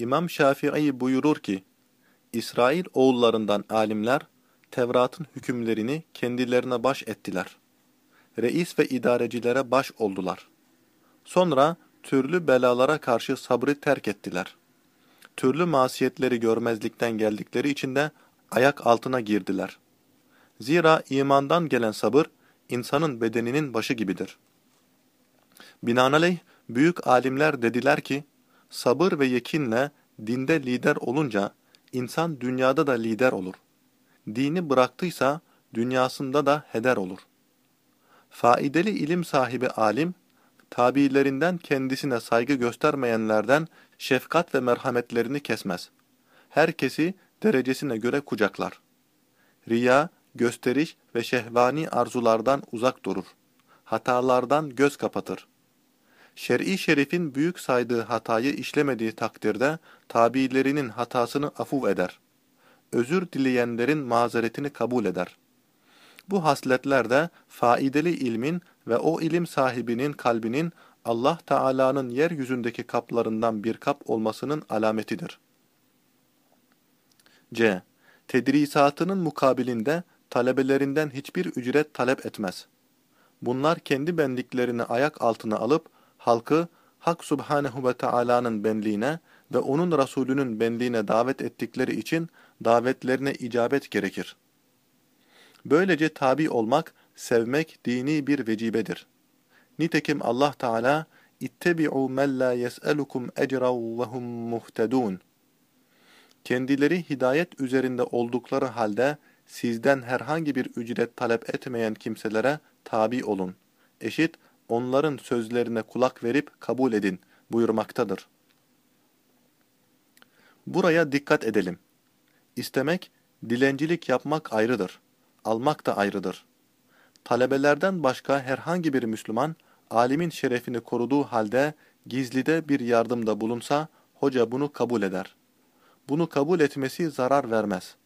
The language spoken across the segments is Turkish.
İmam Şafii buyurur ki, İsrail oğullarından alimler, Tevrat'ın hükümlerini kendilerine baş ettiler. Reis ve idarecilere baş oldular. Sonra türlü belalara karşı sabrı terk ettiler. Türlü masiyetleri görmezlikten geldikleri için de ayak altına girdiler. Zira imandan gelen sabır, insanın bedeninin başı gibidir. Binaenaleyh, büyük alimler dediler ki, sabır ve yekinle dinde lider olunca, insan dünyada da lider olur. Dini bıraktıysa, dünyasında da heder olur. Faideli ilim sahibi alim, tabiilerinden kendisine saygı göstermeyenlerden şefkat ve merhametlerini kesmez. Herkesi derecesine göre kucaklar. Riya, gösteriş ve şehvani arzulardan uzak durur. Hatalardan göz kapatır. Şer'i şerifin büyük saydığı hatayı işlemediği takdirde tabiilerinin hatasını afuv eder. Özür dileyenlerin mazeretini kabul eder. Bu hasletler de faideli ilmin ve o ilim sahibinin kalbinin Allah Teala'nın yeryüzündeki kaplarından bir kap olmasının alametidir. C. Tedrisatının mukabilinde talebelerinden hiçbir ücret talep etmez. Bunlar kendi benliklerini ayak altına alıp halkı Hak Subhanehu ve Taala'nın benliğine ve onun Resulünün benliğine davet ettikleri için davetlerine icabet gerekir. Böylece tabi olmak, sevmek dini bir vecibedir. Nitekim Allah Teala İttebi'u men la yes'elukum ecran ve hum muhtedun. Kendileri hidayet üzerinde oldukları halde sizden herhangi bir ücret talep etmeyen kimselere tabi olun. Eşit onların sözlerine kulak verip kabul edin buyurmaktadır. Buraya dikkat edelim. İstemek, dilencilik yapmak ayrıdır. Almak da ayrıdır. Talebelerden başka herhangi bir Müslüman, alimin şerefini koruduğu halde gizlide bir yardımda bulunsa, hoca bunu kabul eder. Bunu kabul etmesi zarar vermez.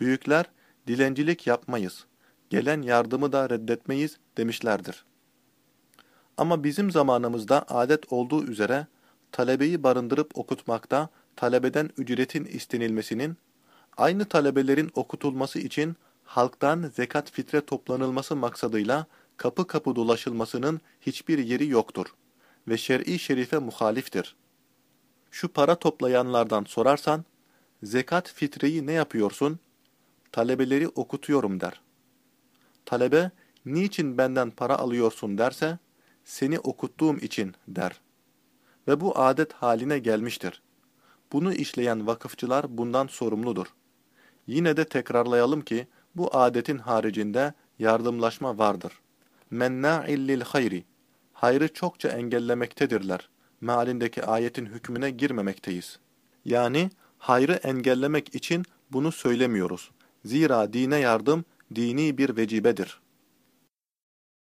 Büyükler, dilencilik yapmayız, gelen yardımı da reddetmeyiz demişlerdir. Ama bizim zamanımızda adet olduğu üzere, talebeyi barındırıp okutmakta talebeden ücretin istenilmesinin, aynı talebelerin okutulması için halktan zekat fitre toplanılması maksadıyla kapı kapı dolaşılmasının hiçbir yeri yoktur ve şer'i şerife muhaliftir. Şu para toplayanlardan sorarsan, zekat fitreyi ne yapıyorsun? Talebeleri okutuyorum der. Talebe, niçin benden para alıyorsun derse, seni okuttuğum için der. Ve bu adet haline gelmiştir. Bunu işleyen vakıfçılar bundan sorumludur. Yine de tekrarlayalım ki, bu adetin haricinde yardımlaşma vardır. Menna'il lil hayri. Hayrı çokça engellemektedirler. Mealindeki ayetin hükmüne girmemekteyiz. Yani hayrı engellemek için bunu söylemiyoruz. Zira dine yardım dini bir vecibedir.